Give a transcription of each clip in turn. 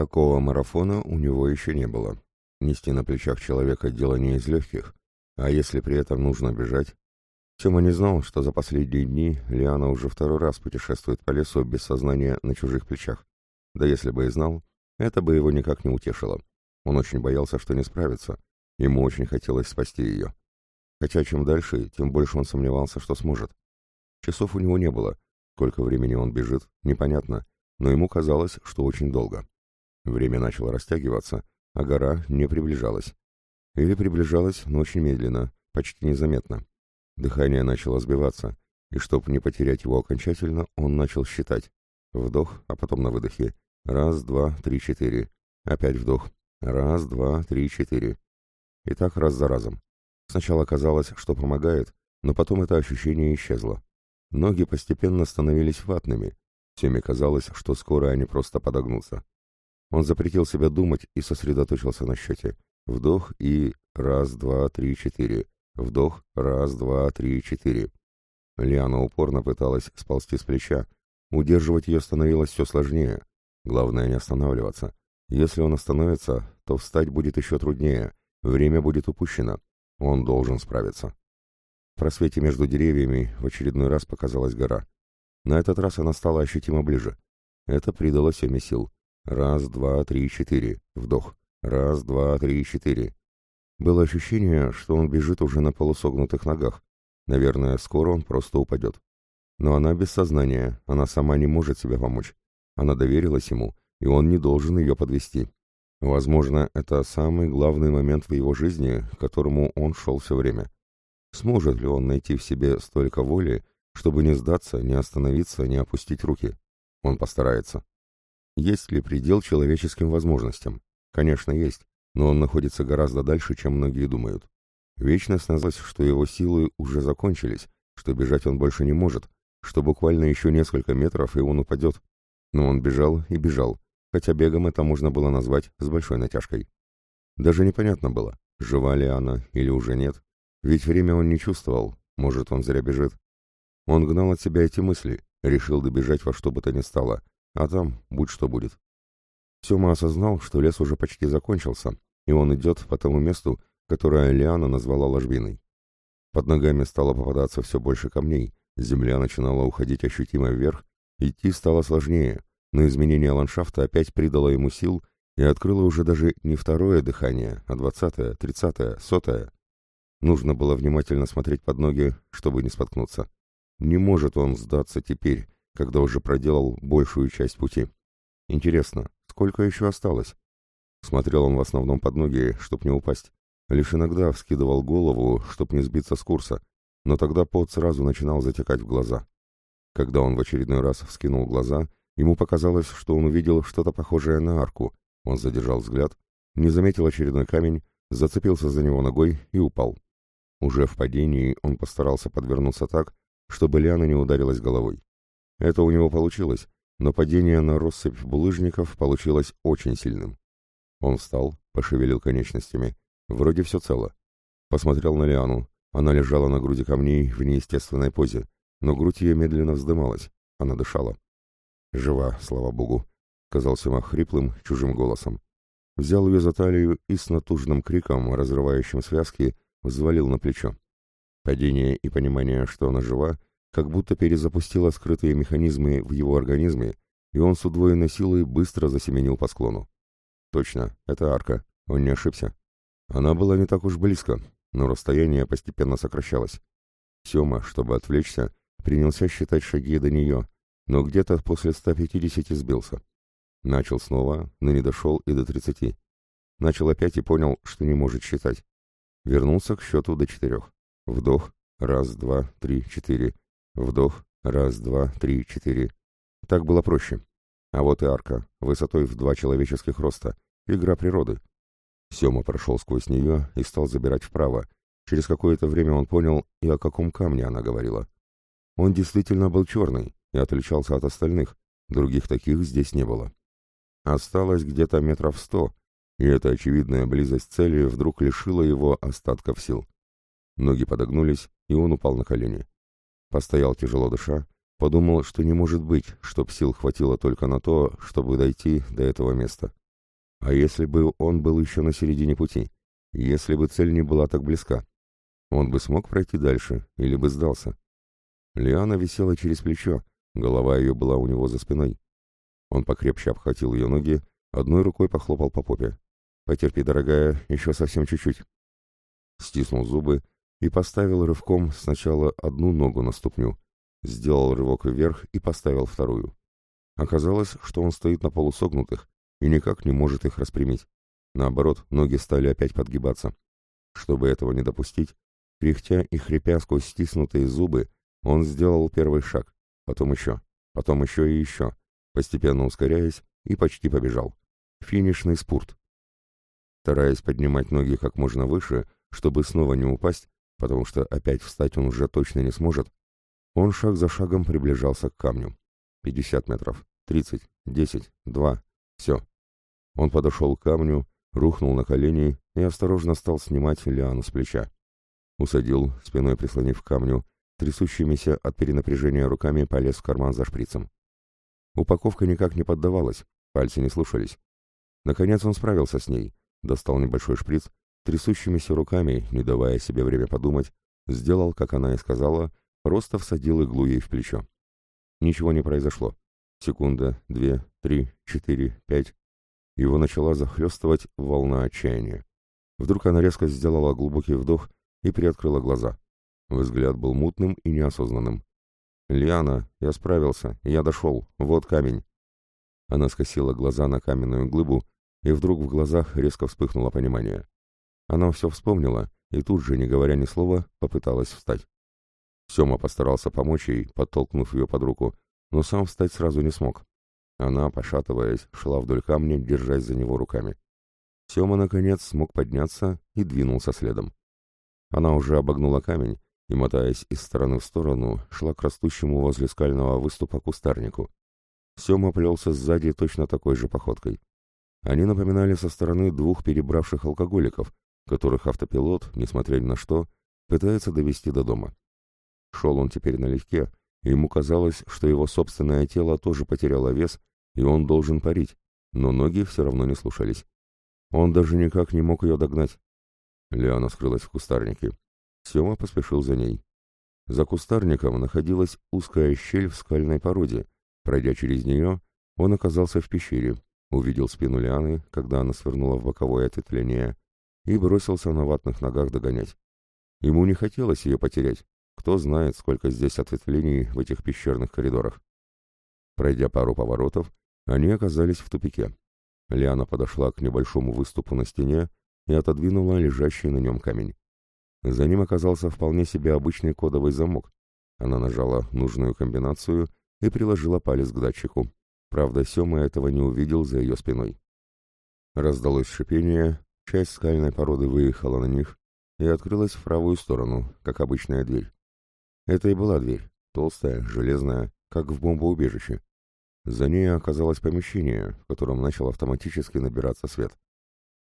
Такого марафона у него еще не было. Нести на плечах человека дело не из легких, а если при этом нужно бежать... Тёма не знал, что за последние дни Лиана уже второй раз путешествует по лесу без сознания на чужих плечах. Да если бы и знал, это бы его никак не утешило. Он очень боялся, что не справится. Ему очень хотелось спасти ее. Хотя чем дальше, тем больше он сомневался, что сможет. Часов у него не было. Сколько времени он бежит, непонятно, но ему казалось, что очень долго. Время начало растягиваться, а гора не приближалась. Или приближалась, но очень медленно, почти незаметно. Дыхание начало сбиваться, и чтобы не потерять его окончательно, он начал считать. Вдох, а потом на выдохе. Раз, два, три, четыре. Опять вдох. Раз, два, три, четыре. И так раз за разом. Сначала казалось, что помогает, но потом это ощущение исчезло. Ноги постепенно становились ватными. Теме казалось, что скоро они просто подогнутся. Он запретил себя думать и сосредоточился на счете. Вдох и раз, два, три, четыре. Вдох, раз, два, три, четыре. Лиана упорно пыталась сползти с плеча. Удерживать ее становилось все сложнее. Главное не останавливаться. Если он остановится, то встать будет еще труднее. Время будет упущено. Он должен справиться. В просвете между деревьями в очередной раз показалась гора. На этот раз она стала ощутимо ближе. Это придало Семе сил. Раз, два, три, четыре. Вдох. Раз, два, три, четыре. Было ощущение, что он бежит уже на полусогнутых ногах. Наверное, скоро он просто упадет. Но она без сознания, она сама не может себе помочь. Она доверилась ему, и он не должен ее подвести. Возможно, это самый главный момент в его жизни, к которому он шел все время. Сможет ли он найти в себе столько воли, чтобы не сдаться, не остановиться, не опустить руки? Он постарается. Есть ли предел человеческим возможностям? Конечно, есть но он находится гораздо дальше, чем многие думают. Вечность назналась, что его силы уже закончились, что бежать он больше не может, что буквально еще несколько метров, и он упадет. Но он бежал и бежал, хотя бегом это можно было назвать с большой натяжкой. Даже непонятно было, жива ли она или уже нет, ведь время он не чувствовал, может, он зря бежит. Он гнал от себя эти мысли, решил добежать во что бы то ни стало, а там будь что будет. Сема осознал, что лес уже почти закончился, и он идет по тому месту, которое Лиана назвала ложбиной. Под ногами стало попадаться все больше камней, земля начинала уходить ощутимо вверх, идти стало сложнее, но изменение ландшафта опять придало ему сил и открыло уже даже не второе дыхание, а двадцатое, тридцатое, сотое. Нужно было внимательно смотреть под ноги, чтобы не споткнуться. Не может он сдаться теперь, когда уже проделал большую часть пути. Интересно, Сколько еще осталось? Смотрел он в основном под ноги, чтоб не упасть. Лишь иногда вскидывал голову, чтоб не сбиться с курса, но тогда пот сразу начинал затекать в глаза. Когда он в очередной раз вскинул глаза, ему показалось, что он увидел что-то похожее на арку. Он задержал взгляд, не заметил очередной камень, зацепился за него ногой и упал. Уже в падении он постарался подвернуться так, чтобы Лиана не ударилась головой. Это у него получилось, но падение на россыпь булыжников получилось очень сильным. Он встал, пошевелил конечностями. Вроде все цело. Посмотрел на Лиану. Она лежала на груди камней в неестественной позе, но грудь ее медленно вздымалась. Она дышала. «Жива, слава богу», — сказал Сима хриплым, чужим голосом. Взял ее за талию и с натужным криком, разрывающим связки, взвалил на плечо. Падение и понимание, что она жива, как будто перезапустила скрытые механизмы в его организме, и он с удвоенной силой быстро засеменил по склону. Точно, это арка, он не ошибся. Она была не так уж близко, но расстояние постепенно сокращалось. Сема, чтобы отвлечься, принялся считать шаги до нее, но где-то после 150 сбился. Начал снова, но не дошел и до 30. Начал опять и понял, что не может считать. Вернулся к счету до четырех. Вдох. Раз, два, три, четыре. Вдох. Раз, два, три, четыре. Так было проще. А вот и арка, высотой в два человеческих роста. Игра природы. Сема прошел сквозь нее и стал забирать вправо. Через какое-то время он понял, и о каком камне она говорила. Он действительно был черный и отличался от остальных. Других таких здесь не было. Осталось где-то метров сто, и эта очевидная близость цели вдруг лишила его остатков сил. Ноги подогнулись, и он упал на колени. Постоял тяжело дыша, подумал, что не может быть, чтоб сил хватило только на то, чтобы дойти до этого места. А если бы он был еще на середине пути? Если бы цель не была так близка? Он бы смог пройти дальше или бы сдался? Лиана висела через плечо, голова ее была у него за спиной. Он покрепче обхватил ее ноги, одной рукой похлопал по попе. «Потерпи, дорогая, еще совсем чуть-чуть». Стиснул зубы и поставил рывком сначала одну ногу на ступню, сделал рывок вверх и поставил вторую. Оказалось, что он стоит на полусогнутых и никак не может их распрямить. Наоборот, ноги стали опять подгибаться. Чтобы этого не допустить, кряхтя и хрипя сквозь стиснутые зубы, он сделал первый шаг, потом еще, потом еще и еще, постепенно ускоряясь, и почти побежал. Финишный спорт. Стараясь поднимать ноги как можно выше, чтобы снова не упасть, потому что опять встать он уже точно не сможет, он шаг за шагом приближался к камню. Пятьдесят метров, тридцать, десять, два, все. Он подошел к камню, рухнул на колени и осторожно стал снимать лиану с плеча. Усадил, спиной прислонив к камню, трясущимися от перенапряжения руками полез в карман за шприцем. Упаковка никак не поддавалась, пальцы не слушались. Наконец он справился с ней, достал небольшой шприц, трясущимися руками, не давая себе время подумать, сделал, как она и сказала, просто всадил иглу ей в плечо. Ничего не произошло. Секунда, две, три, четыре, пять. Его начала захлестывать волна отчаяния. Вдруг она резко сделала глубокий вдох и приоткрыла глаза. Взгляд был мутным и неосознанным. «Лиана, я справился, я дошел, вот камень». Она скосила глаза на каменную глыбу, и вдруг в глазах резко вспыхнуло понимание. Она все вспомнила и тут же, не говоря ни слова, попыталась встать. Сема постарался помочь ей, подтолкнув ее под руку, но сам встать сразу не смог. Она, пошатываясь, шла вдоль камня, держась за него руками. Сема, наконец, смог подняться и двинулся следом. Она уже обогнула камень и, мотаясь из стороны в сторону, шла к растущему возле скального выступа кустарнику. Сема плелся сзади точно такой же походкой. Они напоминали со стороны двух перебравших алкоголиков, которых автопилот, несмотря ни на что, пытается довести до дома. Шел он теперь налегке, и ему казалось, что его собственное тело тоже потеряло вес, и он должен парить, но ноги все равно не слушались. Он даже никак не мог ее догнать. Лиана скрылась в кустарнике. Сема поспешил за ней. За кустарником находилась узкая щель в скальной породе. Пройдя через нее, он оказался в пещере, увидел спину Лианы, когда она свернула в боковое ответвление, и бросился на ватных ногах догонять. Ему не хотелось ее потерять, кто знает, сколько здесь ответвлений в этих пещерных коридорах. Пройдя пару поворотов, они оказались в тупике. Лиана подошла к небольшому выступу на стене и отодвинула лежащий на нем камень. За ним оказался вполне себе обычный кодовый замок. Она нажала нужную комбинацию и приложила палец к датчику. Правда, Сема этого не увидел за ее спиной. Раздалось шипение, часть скальной породы выехала на них и открылась в правую сторону, как обычная дверь. Это и была дверь, толстая, железная, как в бомбоубежище. За ней оказалось помещение, в котором начал автоматически набираться свет.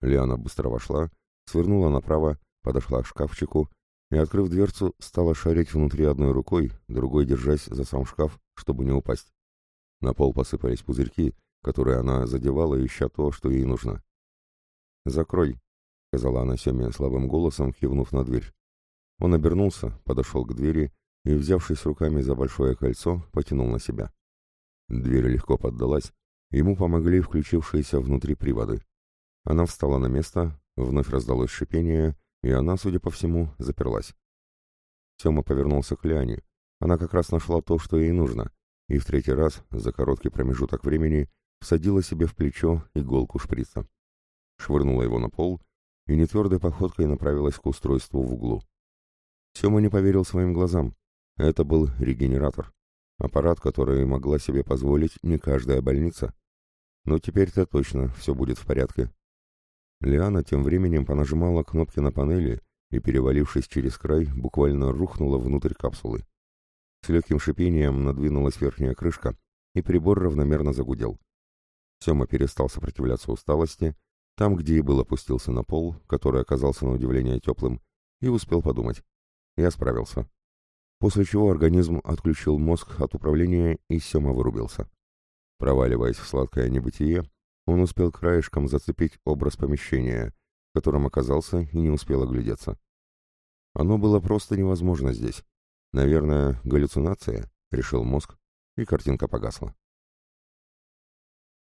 Лиана быстро вошла, свернула направо, подошла к шкафчику и, открыв дверцу, стала шарить внутри одной рукой, другой держась за сам шкаф, чтобы не упасть. На пол посыпались пузырьки, которые она задевала, ища то, что ей нужно. «Закрой», — сказала она Семе слабым голосом, кивнув на дверь. Он обернулся, подошел к двери и, взявшись руками за большое кольцо, потянул на себя. Дверь легко поддалась, ему помогли включившиеся внутри приводы. Она встала на место, вновь раздалось шипение, и она, судя по всему, заперлась. Сема повернулся к Лиане. Она как раз нашла то, что ей нужно, и в третий раз, за короткий промежуток времени, всадила себе в плечо иголку шприца. Швырнула его на пол и нетвердой походкой направилась к устройству в углу. Сема не поверил своим глазам. Это был регенератор. Аппарат, который могла себе позволить не каждая больница. Но теперь-то точно все будет в порядке. Лиана тем временем понажимала кнопки на панели и, перевалившись через край, буквально рухнула внутрь капсулы. С легким шипением надвинулась верхняя крышка, и прибор равномерно загудел. Сема перестал сопротивляться усталости, там, где и был опустился на пол, который оказался на удивление теплым, и успел подумать. Я справился. После чего организм отключил мозг от управления, и Сема вырубился. Проваливаясь в сладкое небытие, он успел краешком зацепить образ помещения, в котором оказался и не успел оглядеться. Оно было просто невозможно здесь. Наверное, галлюцинация, решил мозг, и картинка погасла.